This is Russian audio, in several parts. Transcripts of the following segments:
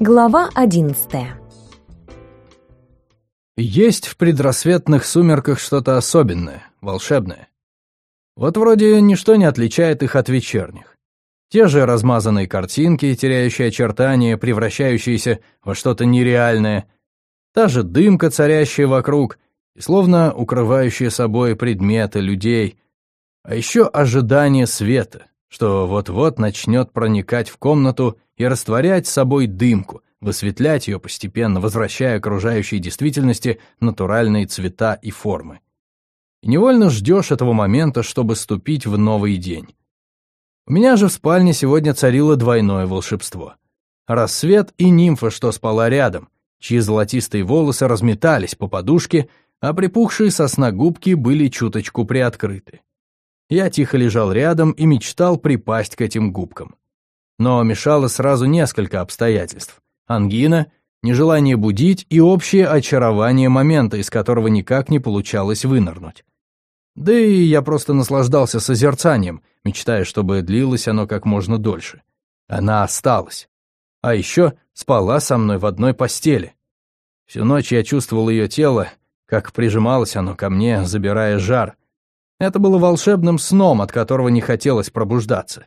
Глава одиннадцатая Есть в предрассветных сумерках что-то особенное, волшебное. Вот вроде ничто не отличает их от вечерних. Те же размазанные картинки, теряющие очертания, превращающиеся во что-то нереальное, та же дымка, царящая вокруг, и словно укрывающие собой предметы людей, а еще ожидание света, что вот-вот начнет проникать в комнату и растворять с собой дымку, высветлять ее постепенно, возвращая окружающей действительности натуральные цвета и формы. И невольно ждешь этого момента, чтобы ступить в новый день. У меня же в спальне сегодня царило двойное волшебство. Рассвет и нимфа, что спала рядом, чьи золотистые волосы разметались по подушке, а припухшие сосна губки были чуточку приоткрыты. Я тихо лежал рядом и мечтал припасть к этим губкам. Но мешало сразу несколько обстоятельств. Ангина, нежелание будить и общее очарование момента, из которого никак не получалось вынырнуть. Да и я просто наслаждался созерцанием, мечтая, чтобы длилось оно как можно дольше. Она осталась. А еще спала со мной в одной постели. Всю ночь я чувствовал ее тело, как прижималось оно ко мне, забирая жар. Это было волшебным сном, от которого не хотелось пробуждаться.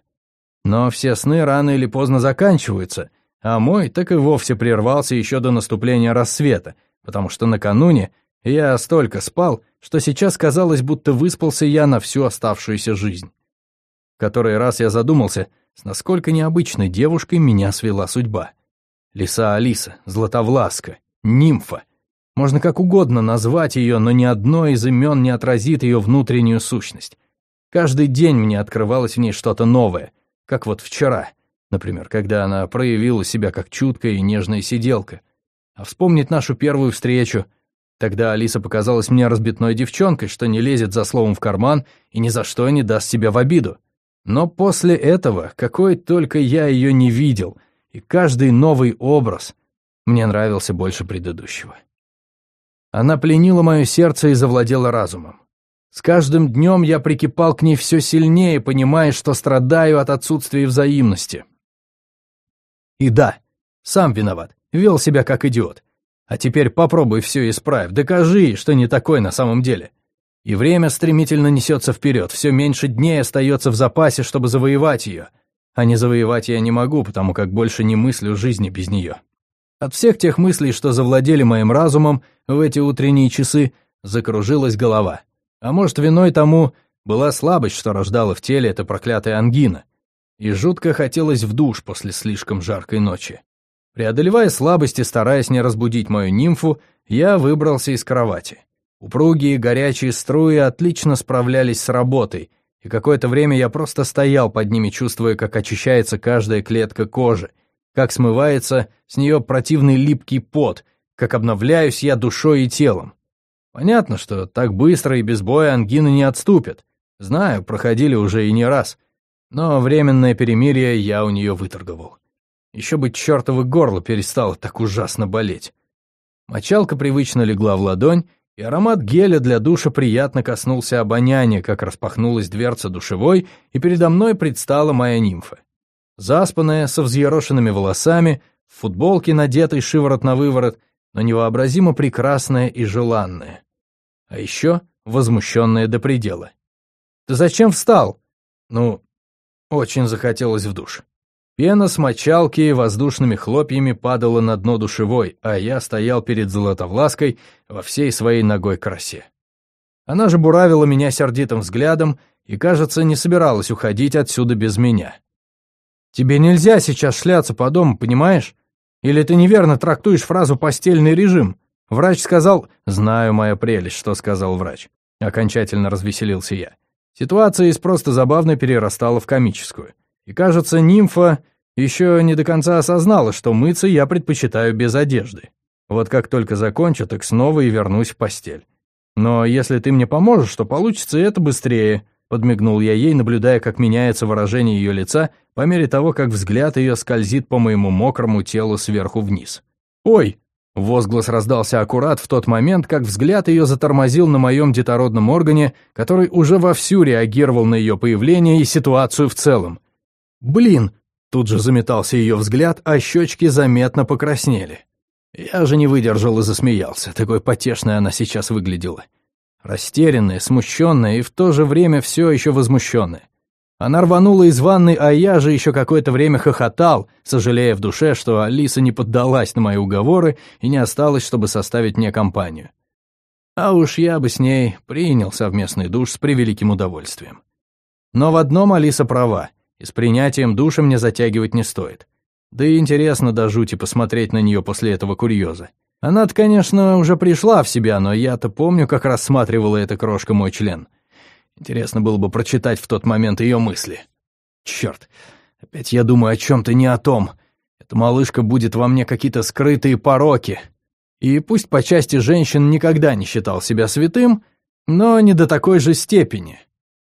Но все сны рано или поздно заканчиваются, а мой так и вовсе прервался еще до наступления рассвета, потому что накануне я столько спал, что сейчас казалось, будто выспался я на всю оставшуюся жизнь. В который раз я задумался, с насколько необычной девушкой меня свела судьба. Лиса Алиса, Златовласка, нимфа. Можно как угодно назвать ее, но ни одно из имен не отразит ее внутреннюю сущность. Каждый день мне открывалось в ней что-то новое — как вот вчера, например, когда она проявила себя как чуткая и нежная сиделка. А вспомнить нашу первую встречу. Тогда Алиса показалась мне разбитной девчонкой, что не лезет за словом в карман и ни за что не даст себя в обиду. Но после этого, какой только я ее не видел, и каждый новый образ мне нравился больше предыдущего. Она пленила мое сердце и завладела разумом. С каждым днем я прикипал к ней все сильнее, понимая, что страдаю от отсутствия взаимности. И да, сам виноват, вел себя как идиот. А теперь попробуй все исправь, докажи, что не такой на самом деле. И время стремительно несется вперед, все меньше дней остается в запасе, чтобы завоевать ее. А не завоевать я не могу, потому как больше не мыслю жизни без нее. От всех тех мыслей, что завладели моим разумом в эти утренние часы, закружилась голова. А может, виной тому была слабость, что рождала в теле эта проклятая ангина. И жутко хотелось в душ после слишком жаркой ночи. Преодолевая слабость и стараясь не разбудить мою нимфу, я выбрался из кровати. Упругие горячие струи отлично справлялись с работой, и какое-то время я просто стоял под ними, чувствуя, как очищается каждая клетка кожи, как смывается с нее противный липкий пот, как обновляюсь я душой и телом. Понятно, что так быстро и без боя ангины не отступят. Знаю, проходили уже и не раз. Но временное перемирие я у нее выторговал. Еще бы чертово горло перестало так ужасно болеть. Мочалка привычно легла в ладонь, и аромат геля для душа приятно коснулся обоняния, как распахнулась дверца душевой, и передо мной предстала моя нимфа. Заспанная, со взъерошенными волосами, в футболке, надетой шиворот на выворот, но невообразимо прекрасная и желанная а еще возмущенная до предела. «Ты зачем встал?» «Ну, очень захотелось в душ». Пена с мочалки воздушными хлопьями падала на дно душевой, а я стоял перед Золотовлаской во всей своей ногой красе. Она же буравила меня сердитым взглядом и, кажется, не собиралась уходить отсюда без меня. «Тебе нельзя сейчас шляться по дому, понимаешь? Или ты неверно трактуешь фразу «постельный режим»? Врач сказал... Знаю, моя прелесть, что сказал врач. Окончательно развеселился я. Ситуация из просто забавной перерастала в комическую. И, кажется, нимфа еще не до конца осознала, что мыться я предпочитаю без одежды. Вот как только закончу, так снова и вернусь в постель. Но если ты мне поможешь, то получится это быстрее, подмигнул я ей, наблюдая, как меняется выражение ее лица по мере того, как взгляд ее скользит по моему мокрому телу сверху вниз. «Ой!» Возглас раздался аккурат в тот момент, как взгляд ее затормозил на моем детородном органе, который уже вовсю реагировал на ее появление и ситуацию в целом. «Блин, Тут же заметался ее взгляд, а щечки заметно покраснели. Я же не выдержал и засмеялся, такой потешной она сейчас выглядела. Растерянная, смущенная и в то же время все еще возмущенная. Она рванула из ванны, а я же еще какое-то время хохотал, сожалея в душе, что Алиса не поддалась на мои уговоры и не осталась, чтобы составить мне компанию. А уж я бы с ней принял совместный душ с превеликим удовольствием. Но в одном Алиса права, и с принятием душа мне затягивать не стоит. Да и интересно до жути посмотреть на нее после этого курьеза. Она-то, конечно, уже пришла в себя, но я-то помню, как рассматривала эта крошка мой член. Интересно было бы прочитать в тот момент ее мысли. Черт, опять я думаю о чем-то не о том. Эта малышка будет во мне какие-то скрытые пороки. И пусть по части женщин никогда не считал себя святым, но не до такой же степени.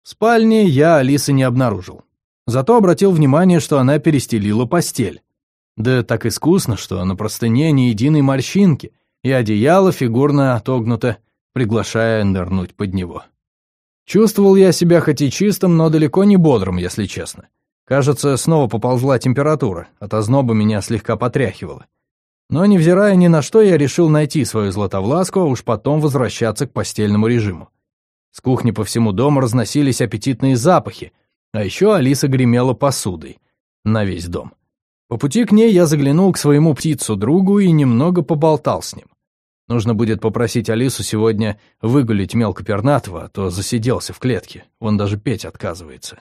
В спальне я Алисы не обнаружил. Зато обратил внимание, что она перестелила постель. Да так искусно, что на простыне ни единой морщинки, и одеяло фигурно отогнуто, приглашая нырнуть под него. Чувствовал я себя хоть и чистым, но далеко не бодрым, если честно. Кажется, снова поползла температура, от озноба меня слегка потряхивало. Но, невзирая ни на что, я решил найти свою златовласку, а уж потом возвращаться к постельному режиму. С кухни по всему дому разносились аппетитные запахи, а еще Алиса гремела посудой на весь дом. По пути к ней я заглянул к своему птицу-другу и немного поболтал с ним. Нужно будет попросить Алису сегодня выгулить мелкопернатого, а то засиделся в клетке, он даже петь отказывается.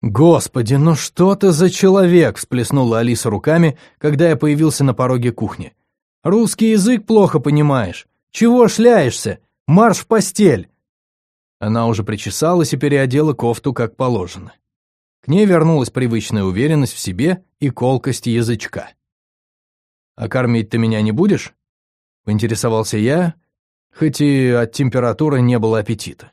«Господи, ну что ты за человек!» — всплеснула Алиса руками, когда я появился на пороге кухни. «Русский язык плохо понимаешь. Чего шляешься? Марш в постель!» Она уже причесалась и переодела кофту как положено. К ней вернулась привычная уверенность в себе и колкость язычка. «А кормить ты меня не будешь?» — поинтересовался я, хоть и от температуры не было аппетита.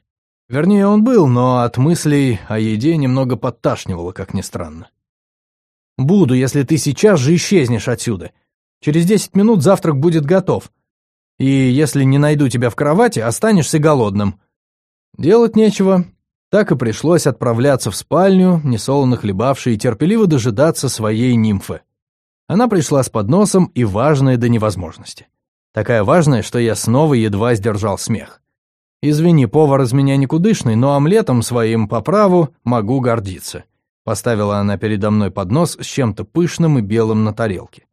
Вернее, он был, но от мыслей о еде немного подташнивало, как ни странно. «Буду, если ты сейчас же исчезнешь отсюда. Через десять минут завтрак будет готов. И если не найду тебя в кровати, останешься голодным». Делать нечего, так и пришлось отправляться в спальню, несолоно хлебавшей и терпеливо дожидаться своей нимфы. Она пришла с подносом и важная до невозможности. Такая важная, что я снова едва сдержал смех. Извини, повар из меня никудышный, но омлетом своим по праву могу гордиться. Поставила она передо мной поднос с чем-то пышным и белым на тарелке.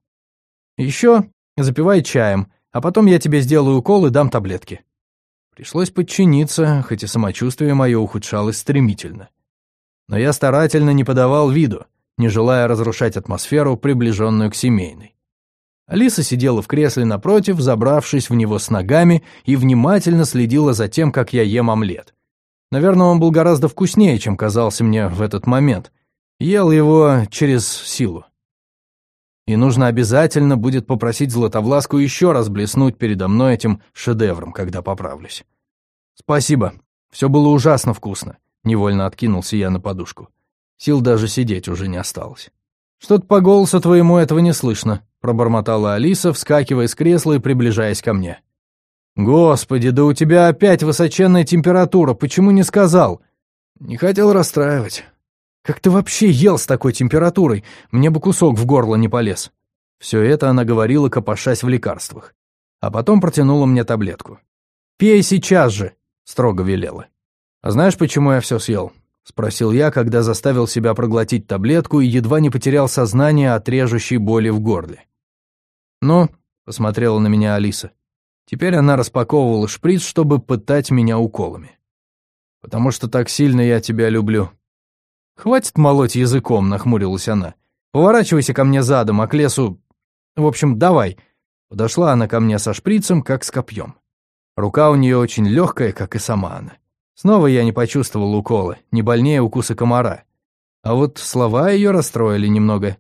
Еще запивай чаем, а потом я тебе сделаю укол и дам таблетки. Пришлось подчиниться, хоть и самочувствие мое ухудшалось стремительно. Но я старательно не подавал виду, не желая разрушать атмосферу, приближенную к семейной. Алиса сидела в кресле напротив, забравшись в него с ногами, и внимательно следила за тем, как я ем омлет. Наверное, он был гораздо вкуснее, чем казался мне в этот момент. Ел его через силу. И нужно обязательно будет попросить Златовласку еще раз блеснуть передо мной этим шедевром, когда поправлюсь. «Спасибо. Все было ужасно вкусно», — невольно откинулся я на подушку. Сил даже сидеть уже не осталось. «Что-то по голосу твоему этого не слышно», — пробормотала Алиса, вскакивая с кресла и приближаясь ко мне. «Господи, да у тебя опять высоченная температура, почему не сказал?» «Не хотел расстраивать». «Как ты вообще ел с такой температурой? Мне бы кусок в горло не полез». Все это она говорила, копошась в лекарствах. А потом протянула мне таблетку. «Пей сейчас же!» строго велела. «А знаешь, почему я все съел?» — спросил я, когда заставил себя проглотить таблетку и едва не потерял сознание от режущей боли в горле. «Ну?» — посмотрела на меня Алиса. Теперь она распаковывала шприц, чтобы пытать меня уколами. «Потому что так сильно я тебя люблю». «Хватит молоть языком», — нахмурилась она. «Поворачивайся ко мне задом, а к лесу... В общем, давай». Подошла она ко мне со шприцем, как с копьем. Рука у нее очень легкая, как и сама она. Снова я не почувствовал укола, не больнее укуса комара. А вот слова ее расстроили немного.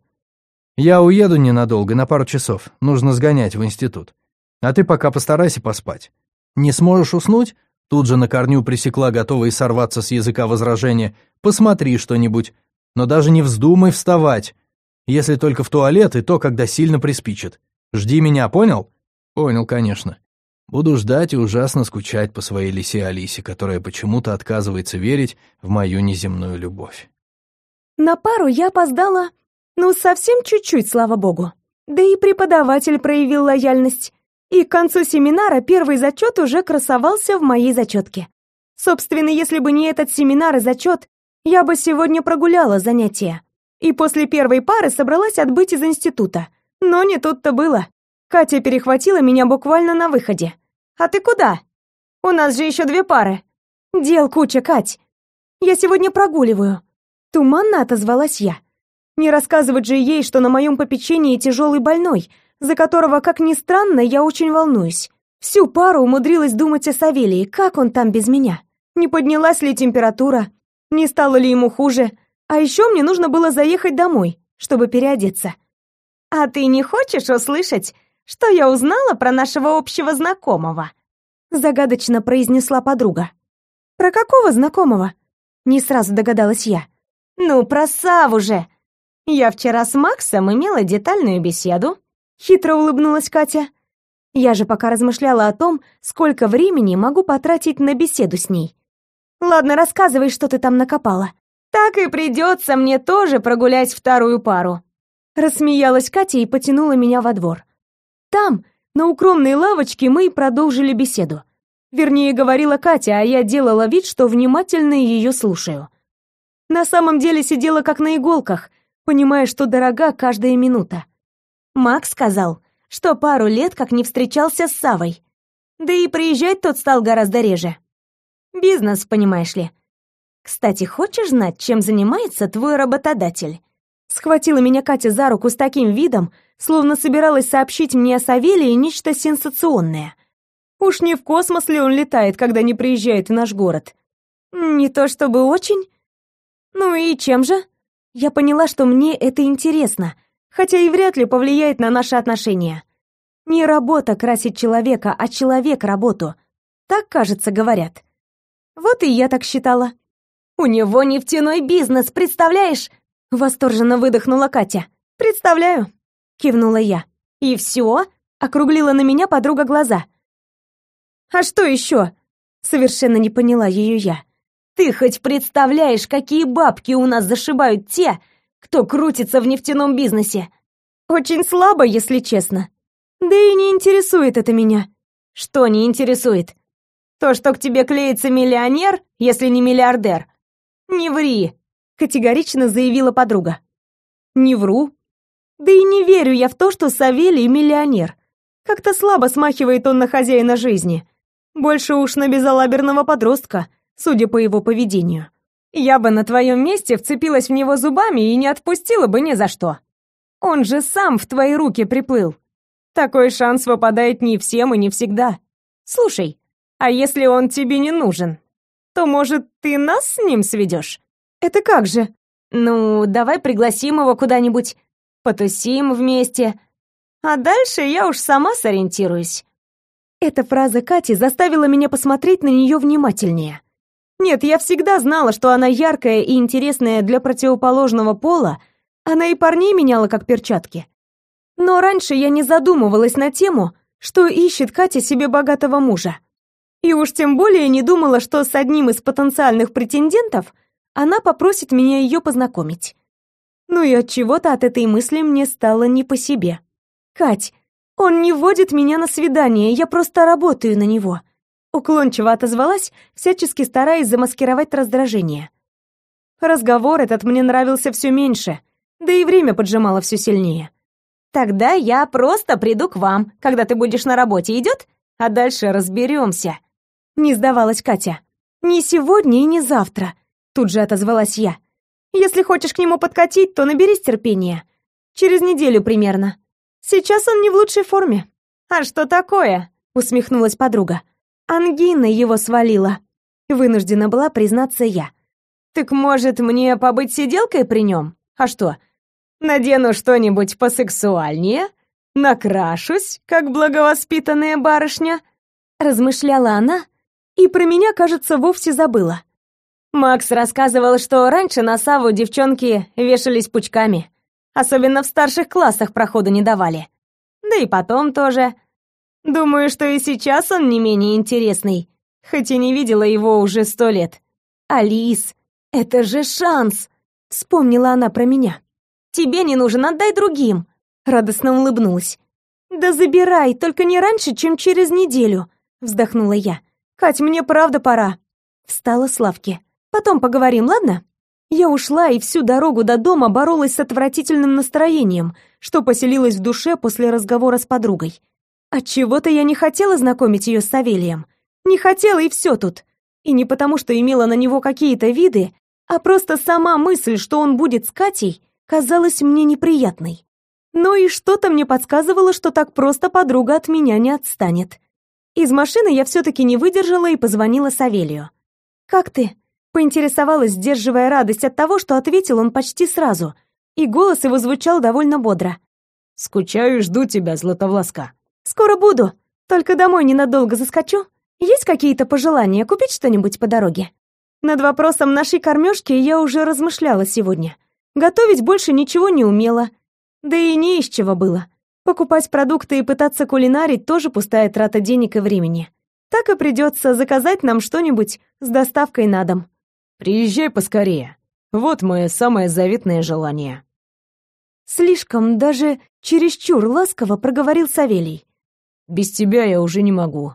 «Я уеду ненадолго, на пару часов. Нужно сгонять в институт. А ты пока постарайся поспать. Не сможешь уснуть?» Тут же на корню пресекла, готовая сорваться с языка возражения. «Посмотри что-нибудь. Но даже не вздумай вставать. Если только в туалет, и то, когда сильно приспичит. Жди меня, понял?» «Понял, конечно. Буду ждать и ужасно скучать по своей лисе Алисе, которая почему-то отказывается верить в мою неземную любовь. На пару я опоздала Ну, совсем чуть-чуть, слава богу. Да и преподаватель проявил лояльность. И к концу семинара первый зачет уже красовался в моей зачетке. Собственно, если бы не этот семинар и зачет, я бы сегодня прогуляла занятия. И после первой пары собралась отбыть из института. Но не тут-то было. Катя перехватила меня буквально на выходе. «А ты куда? У нас же еще две пары». «Дел куча, Кать. Я сегодня прогуливаю». Туманно отозвалась я. Не рассказывать же ей, что на моем попечении тяжелый больной, за которого, как ни странно, я очень волнуюсь. Всю пару умудрилась думать о Савелии, как он там без меня. Не поднялась ли температура, не стало ли ему хуже. А еще мне нужно было заехать домой, чтобы переодеться. «А ты не хочешь услышать, что я узнала про нашего общего знакомого?» Загадочно произнесла подруга. «Про какого знакомого?» Не сразу догадалась я. «Ну, про Саву же!» Я вчера с Максом имела детальную беседу. Хитро улыбнулась Катя. Я же пока размышляла о том, сколько времени могу потратить на беседу с ней. Ладно, рассказывай, что ты там накопала. Так и придется мне тоже прогулять вторую пару. Рассмеялась Катя и потянула меня во двор. Там, на укромной лавочке, мы продолжили беседу. Вернее, говорила Катя, а я делала вид, что внимательно ее слушаю. На самом деле сидела как на иголках, понимая, что дорога каждая минута. Макс сказал, что пару лет как не встречался с Савой. Да и приезжать тот стал гораздо реже. Бизнес, понимаешь ли. Кстати, хочешь знать, чем занимается твой работодатель? Схватила меня Катя за руку с таким видом, словно собиралась сообщить мне о Савелии нечто сенсационное. Уж не в космос ли он летает, когда не приезжает в наш город? Не то чтобы очень. Ну и чем же? Я поняла, что мне это интересно, хотя и вряд ли повлияет на наши отношения. Не работа красит человека, а человек работу. Так, кажется, говорят. Вот и я так считала. У него нефтяной бизнес, представляешь? Восторженно выдохнула Катя. Представляю, кивнула я. И все? Округлила на меня подруга глаза. А что еще? Совершенно не поняла ее я. Ты хоть представляешь, какие бабки у нас зашибают те, кто крутится в нефтяном бизнесе? Очень слабо, если честно. Да и не интересует это меня. Что не интересует? То, что к тебе клеится миллионер, если не миллиардер. Не ври, категорично заявила подруга. Не вру. Да и не верю я в то, что Савелий миллионер. Как-то слабо смахивает он на хозяина жизни. Больше уж на безалаберного подростка судя по его поведению. Я бы на твоем месте вцепилась в него зубами и не отпустила бы ни за что. Он же сам в твои руки приплыл. Такой шанс выпадает не всем и не всегда. Слушай, а если он тебе не нужен, то, может, ты нас с ним сведешь? Это как же? Ну, давай пригласим его куда-нибудь, потусим вместе. А дальше я уж сама сориентируюсь. Эта фраза Кати заставила меня посмотреть на нее внимательнее. Нет, я всегда знала, что она яркая и интересная для противоположного пола, она и парней меняла как перчатки. Но раньше я не задумывалась на тему, что ищет Катя себе богатого мужа. И уж тем более не думала, что с одним из потенциальных претендентов она попросит меня ее познакомить. Ну и от чего-то от этой мысли мне стало не по себе. Кать, он не водит меня на свидание, я просто работаю на него. Уклончиво отозвалась, всячески стараясь замаскировать раздражение. Разговор этот мне нравился все меньше, да и время поджимало все сильнее. «Тогда я просто приду к вам, когда ты будешь на работе, идет? А дальше разберемся». Не сдавалась Катя. «Не сегодня и не завтра», тут же отозвалась я. «Если хочешь к нему подкатить, то наберись терпения. Через неделю примерно. Сейчас он не в лучшей форме». «А что такое?» усмехнулась подруга. Ангина его свалила. Вынуждена была признаться я. Так может, мне побыть сиделкой при нем? А что? Надену что-нибудь посексуальнее, накрашусь, как благовоспитанная барышня, размышляла она, и про меня, кажется, вовсе забыла. Макс рассказывал, что раньше на Саву девчонки вешались пучками, особенно в старших классах прохода не давали. Да и потом тоже. Думаю, что и сейчас он не менее интересный, хоть и не видела его уже сто лет. Алис, это же шанс! Вспомнила она про меня. Тебе не нужен, отдай другим!» Радостно улыбнулась. «Да забирай, только не раньше, чем через неделю», вздохнула я. «Кать, мне правда пора». Встала Славки. «Потом поговорим, ладно?» Я ушла и всю дорогу до дома боролась с отвратительным настроением, что поселилось в душе после разговора с подругой. Отчего-то я не хотела знакомить ее с Савелием. Не хотела и все тут. И не потому, что имела на него какие-то виды, а просто сама мысль, что он будет с Катей, казалась мне неприятной. Но и что-то мне подсказывало, что так просто подруга от меня не отстанет. Из машины я все-таки не выдержала и позвонила Савелию. «Как ты?» — поинтересовалась, сдерживая радость от того, что ответил он почти сразу, и голос его звучал довольно бодро. «Скучаю и жду тебя, Златовласка». «Скоро буду, только домой ненадолго заскочу. Есть какие-то пожелания купить что-нибудь по дороге?» Над вопросом нашей кормежки я уже размышляла сегодня. Готовить больше ничего не умела, да и не из чего было. Покупать продукты и пытаться кулинарить тоже пустая трата денег и времени. Так и придется заказать нам что-нибудь с доставкой на дом. Приезжай поскорее. Вот мое самое заветное желание. Слишком, даже чересчур ласково проговорил Савелий. Без тебя я уже не могу.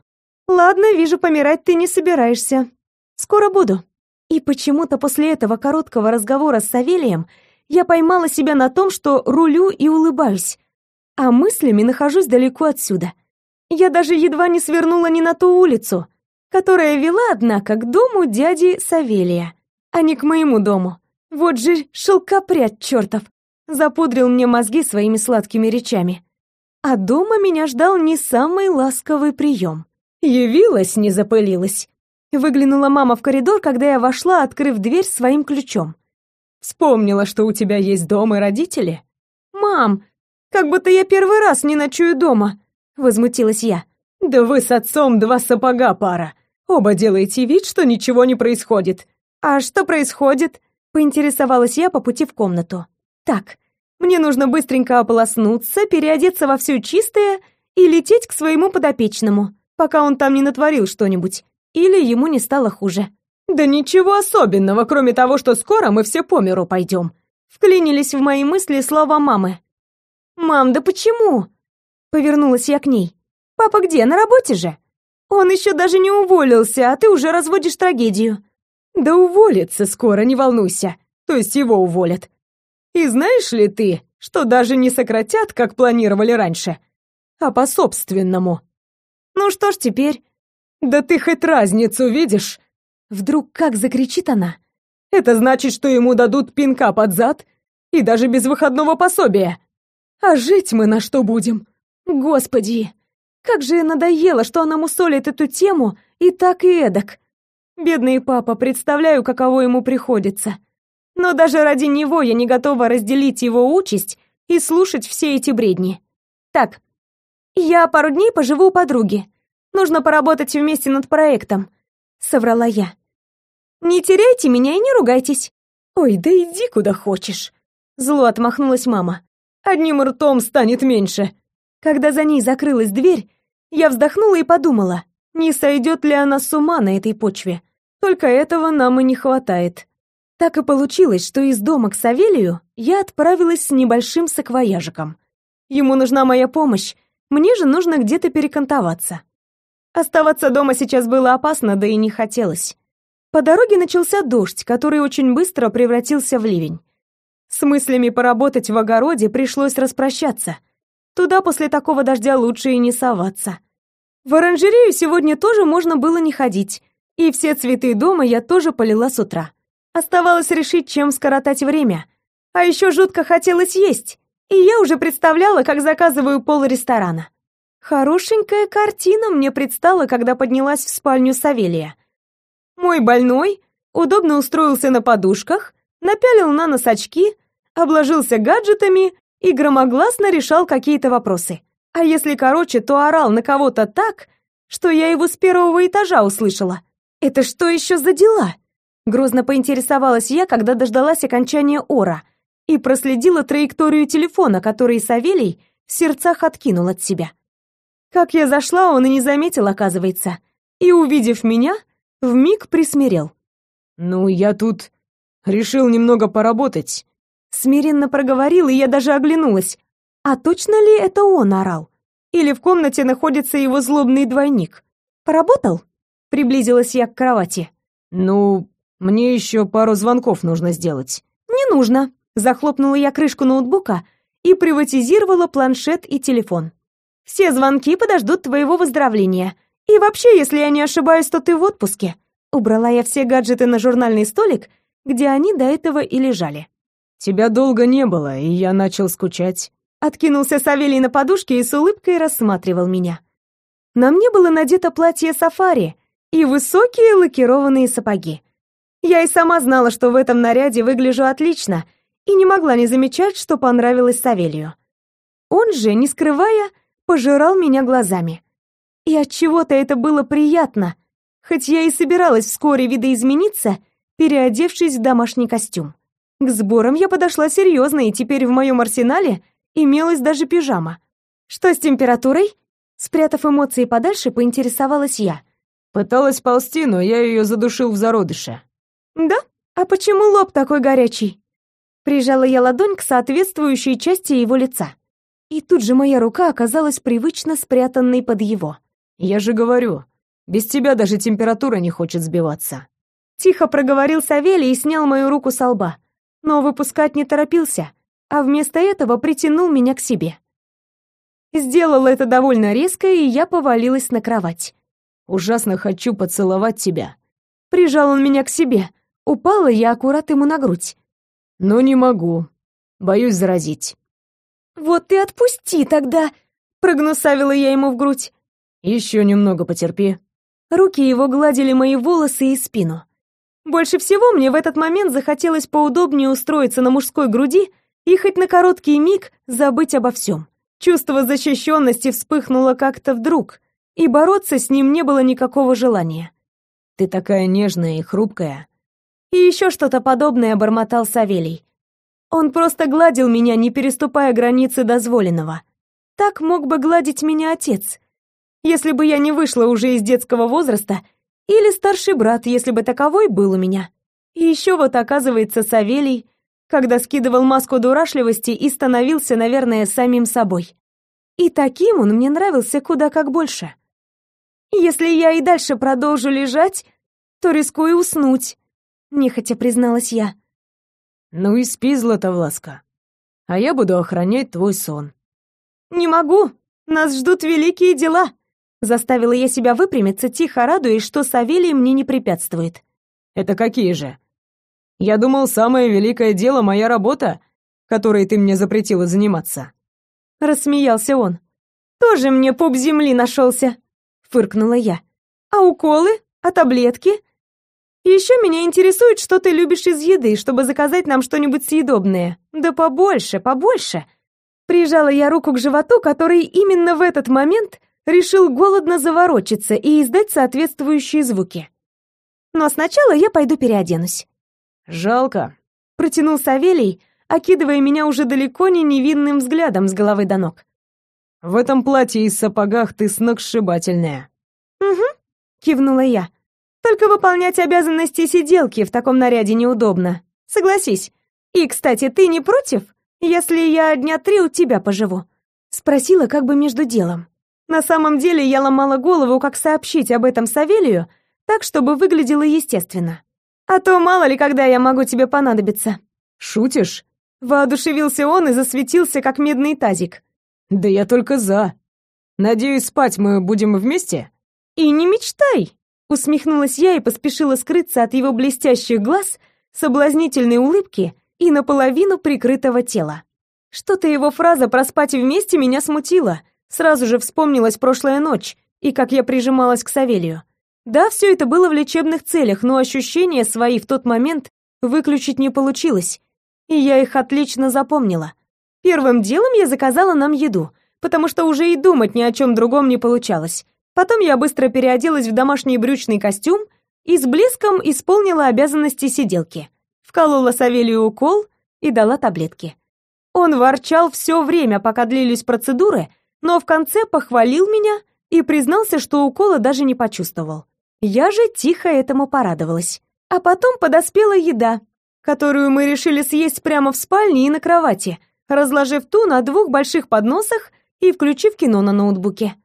Ладно, вижу, помирать ты не собираешься. Скоро буду. И почему-то после этого короткого разговора с Савелием я поймала себя на том, что рулю и улыбаюсь, а мыслями нахожусь далеко отсюда. Я даже едва не свернула не на ту улицу, которая вела, однако, к дому дяди Савелия, а не к моему дому. Вот же шелкопряд чертов, запудрил мне мозги своими сладкими речами. А дома меня ждал не самый ласковый прием. Явилась, не запылилась. Выглянула мама в коридор, когда я вошла, открыв дверь своим ключом. Вспомнила, что у тебя есть дом и родители? Мам, как будто я первый раз не ночую дома, возмутилась я. Да вы с отцом два сапога пара. Оба делаете вид, что ничего не происходит. А что происходит? поинтересовалась я по пути в комнату. Так, мне нужно быстренько ополоснуться, переодеться во все чистое и лететь к своему подопечному, пока он там не натворил что-нибудь или ему не стало хуже. «Да ничего особенного, кроме того, что скоро мы все по миру пойдем», вклинились в мои мысли слова мамы. «Мам, да почему?» Повернулась я к ней. «Папа где? На работе же?» «Он еще даже не уволился, а ты уже разводишь трагедию». «Да уволится скоро, не волнуйся. То есть его уволят. И знаешь ли ты, что даже не сократят, как планировали раньше, а по-собственному?» «Ну что ж теперь?» «Да ты хоть разницу видишь?» Вдруг как закричит она. Это значит, что ему дадут пинка под зад и даже без выходного пособия. А жить мы на что будем? Господи, как же надоело, что она мусолит эту тему и так и эдак. Бедный папа, представляю, каково ему приходится. Но даже ради него я не готова разделить его участь и слушать все эти бредни. Так, я пару дней поживу у подруги. Нужно поработать вместе над проектом, соврала я. Не теряйте меня и не ругайтесь. Ой, да иди куда хочешь. Зло отмахнулась мама. Одним ртом станет меньше. Когда за ней закрылась дверь, я вздохнула и подумала, не сойдет ли она с ума на этой почве. Только этого нам и не хватает. Так и получилось, что из дома к Савелию я отправилась с небольшим саквояжиком. Ему нужна моя помощь, мне же нужно где-то перекантоваться. Оставаться дома сейчас было опасно, да и не хотелось. По дороге начался дождь, который очень быстро превратился в ливень. С мыслями поработать в огороде пришлось распрощаться. Туда после такого дождя лучше и не соваться. В оранжерею сегодня тоже можно было не ходить, и все цветы дома я тоже полила с утра. Оставалось решить, чем скоротать время. А еще жутко хотелось есть, и я уже представляла, как заказываю пол ресторана. Хорошенькая картина мне предстала, когда поднялась в спальню Савелия. Мой больной удобно устроился на подушках, напялил на нос очки, обложился гаджетами и громогласно решал какие-то вопросы. А если короче, то орал на кого-то так, что я его с первого этажа услышала. Это что еще за дела? Грозно поинтересовалась я, когда дождалась окончания ора и проследила траекторию телефона, который Савелий в сердцах откинул от себя. Как я зашла, он и не заметил, оказывается. И, увидев меня, вмиг присмирел. «Ну, я тут решил немного поработать», Смиренно проговорил, и я даже оглянулась. А точно ли это он орал? Или в комнате находится его злобный двойник? Поработал? Приблизилась я к кровати. Ну, мне еще пару звонков нужно сделать. Не нужно. Захлопнула я крышку ноутбука и приватизировала планшет и телефон. Все звонки подождут твоего выздоровления. И вообще, если я не ошибаюсь, то ты в отпуске. Убрала я все гаджеты на журнальный столик, где они до этого и лежали. Тебя долго не было, и я начал скучать. Откинулся Савелий на подушке и с улыбкой рассматривал меня. На мне было надето платье сафари и высокие лакированные сапоги. Я и сама знала, что в этом наряде выгляжу отлично, и не могла не замечать, что понравилось Савелию. Он же, не скрывая, пожирал меня глазами. И от чего-то это было приятно, хоть я и собиралась вскоре видоизмениться, переодевшись в домашний костюм. К сборам я подошла серьезно, и теперь в моем арсенале имелась даже пижама. Что с температурой? Спрятав эмоции подальше, поинтересовалась я. Пыталась ползти, но я ее задушил в зародыше. Да? А почему лоб такой горячий? Прижала я ладонь к соответствующей части его лица. И тут же моя рука оказалась привычно спрятанной под его. Я же говорю, без тебя даже температура не хочет сбиваться. Тихо проговорил Савелий и снял мою руку со лба, но выпускать не торопился, а вместо этого притянул меня к себе. Сделал это довольно резко, и я повалилась на кровать. Ужасно хочу поцеловать тебя. Прижал он меня к себе. Упала я аккурат ему на грудь. Но не могу. Боюсь заразить. Вот ты отпусти тогда, прогнусавила я ему в грудь. Еще немного потерпи. Руки его гладили мои волосы и спину. Больше всего мне в этот момент захотелось поудобнее устроиться на мужской груди и хоть на короткий миг забыть обо всем. Чувство защищенности вспыхнуло как-то вдруг, и бороться с ним не было никакого желания. «Ты такая нежная и хрупкая». И еще что-то подобное бормотал Савелий. Он просто гладил меня, не переступая границы дозволенного. Так мог бы гладить меня отец, если бы я не вышла уже из детского возраста, или старший брат, если бы таковой был у меня. И еще вот оказывается Савелий, когда скидывал маску дурашливости и становился, наверное, самим собой. И таким он мне нравился куда как больше. Если я и дальше продолжу лежать, то рискую уснуть, нехотя призналась я. Ну и спи, Златовласка. А я буду охранять твой сон. Не могу. Нас ждут великие дела. Заставила я себя выпрямиться, тихо радуясь, что Савелий мне не препятствует. Это какие же? Я думал, самое великое дело моя работа, которой ты мне запретила заниматься. Рассмеялся он. Тоже мне пуп земли нашелся, фыркнула я. А уколы? А таблетки? Еще меня интересует, что ты любишь из еды, чтобы заказать нам что-нибудь съедобное. Да побольше, побольше. Прижала я руку к животу, который именно в этот момент решил голодно заворочиться и издать соответствующие звуки. Но сначала я пойду переоденусь. Жалко, протянул Савелий, окидывая меня уже далеко не невинным взглядом с головы до ног. В этом платье и сапогах ты сногсшибательная. Угу, кивнула я. Только выполнять обязанности сиделки в таком наряде неудобно. Согласись. И, кстати, ты не против, если я дня три у тебя поживу? Спросила как бы между делом. На самом деле я ломала голову, как сообщить об этом Савелию, так, чтобы выглядело естественно. А то мало ли, когда я могу тебе понадобиться. Шутишь? Воодушевился он и засветился, как медный тазик. Да я только за. Надеюсь, спать мы будем вместе? И не мечтай, усмехнулась я и поспешила скрыться от его блестящих глаз, соблазнительной улыбки и наполовину прикрытого тела. Что-то его фраза про спать вместе меня смутила — Сразу же вспомнилась прошлая ночь и как я прижималась к Савелию. Да, все это было в лечебных целях, но ощущения свои в тот момент выключить не получилось, и я их отлично запомнила. Первым делом я заказала нам еду, потому что уже и думать ни о чем другом не получалось. Потом я быстро переоделась в домашний брючный костюм и с блеском исполнила обязанности сиделки. Вколола Савелию укол и дала таблетки. Он ворчал все время, пока длились процедуры, но в конце похвалил меня и признался, что укола даже не почувствовал. Я же тихо этому порадовалась. А потом подоспела еда, которую мы решили съесть прямо в спальне и на кровати, разложив ту на двух больших подносах и включив кино на ноутбуке.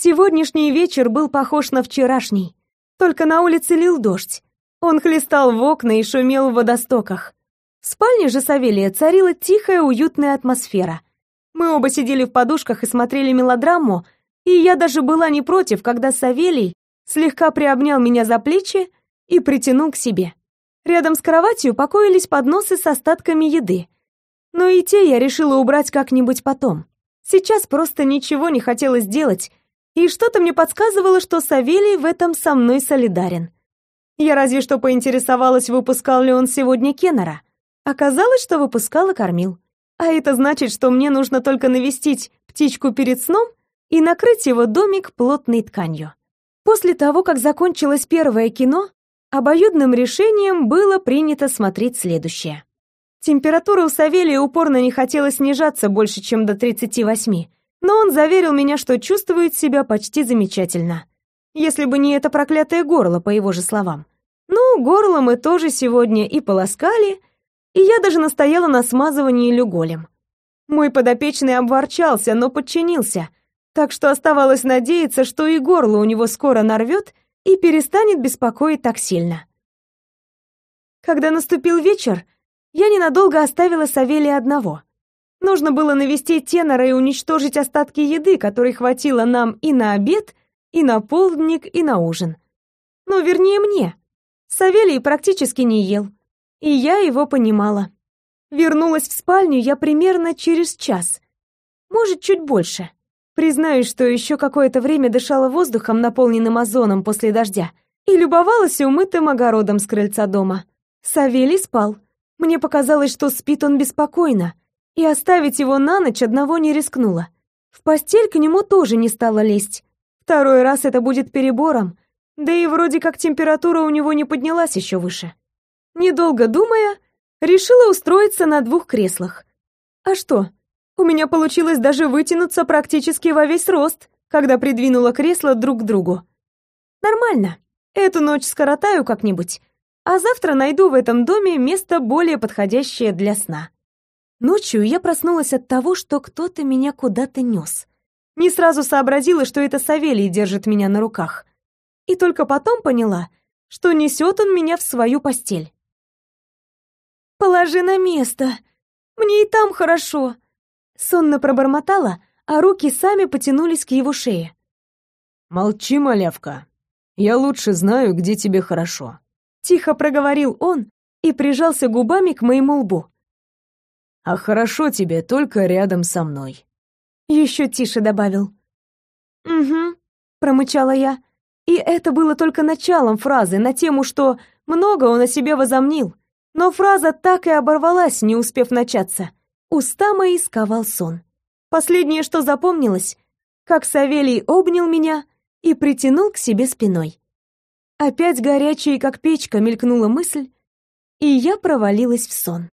Сегодняшний вечер был похож на вчерашний, только на улице лил дождь. Он хлестал в окна и шумел в водостоках. В спальне же Савелия царила тихая, уютная атмосфера. Мы оба сидели в подушках и смотрели мелодраму, и я даже была не против, когда Савелий слегка приобнял меня за плечи и притянул к себе. Рядом с кроватью покоились подносы с остатками еды. Но и те я решила убрать как-нибудь потом. Сейчас просто ничего не хотелось делать, и что-то мне подсказывало, что Савелий в этом со мной солидарен. Я разве что поинтересовалась, выпускал ли он сегодня Кеннера. Оказалось, что выпускал и кормил. А это значит, что мне нужно только навестить птичку перед сном и накрыть его домик плотной тканью. После того, как закончилось первое кино, обоюдным решением было принято смотреть следующее. Температура у Савелия упорно не хотела снижаться больше, чем до 38, но он заверил меня, что чувствует себя почти замечательно. Если бы не это проклятое горло, по его же словам. Ну, горло мы тоже сегодня и полоскали, и я даже настояла на смазывании люголем. Мой подопечный обворчался, но подчинился, так что оставалось надеяться, что и горло у него скоро нарвет и перестанет беспокоить так сильно. Когда наступил вечер, я ненадолго оставила Савелия одного. Нужно было навестить тенора и уничтожить остатки еды, которой хватило нам и на обед, и на полдник, и на ужин. Но вернее мне. Савелий практически не ел, и я его понимала. Вернулась в спальню я примерно через час, может, чуть больше. Признаюсь, что еще какое-то время дышала воздухом, наполненным озоном после дождя, и любовалась умытым огородом с крыльца дома. Савелий спал. Мне показалось, что спит он беспокойно, и оставить его на ночь одного не рискнула. В постель к нему тоже не стала лезть. Второй раз это будет перебором, да и вроде как температура у него не поднялась еще выше. Недолго думая, решила устроиться на двух креслах. А что? У меня получилось даже вытянуться практически во весь рост, когда придвинула кресло друг к другу. Нормально. Эту ночь скоротаю как-нибудь, а завтра найду в этом доме место более подходящее для сна. Ночью я проснулась от того, что кто-то меня куда-то нес. Не сразу сообразила, что это Савелий держит меня на руках. И только потом поняла, что несет он меня в свою постель. «Положи на место. Мне и там хорошо». Сонно пробормотала, а руки сами потянулись к его шее. «Молчи, малявка. Я лучше знаю, где тебе хорошо». Тихо проговорил он и прижался губами к моему лбу. «А хорошо тебе только рядом со мной». Еще тише добавил. «Угу», — промычала я. И это было только началом фразы на тему, что много он о себе возомнил. Но фраза так и оборвалась, не успев начаться. Уста мои сковал сон. Последнее, что запомнилось, как Савелий обнял меня и притянул к себе спиной. Опять горячая, как печка, мелькнула мысль, и я провалилась в сон.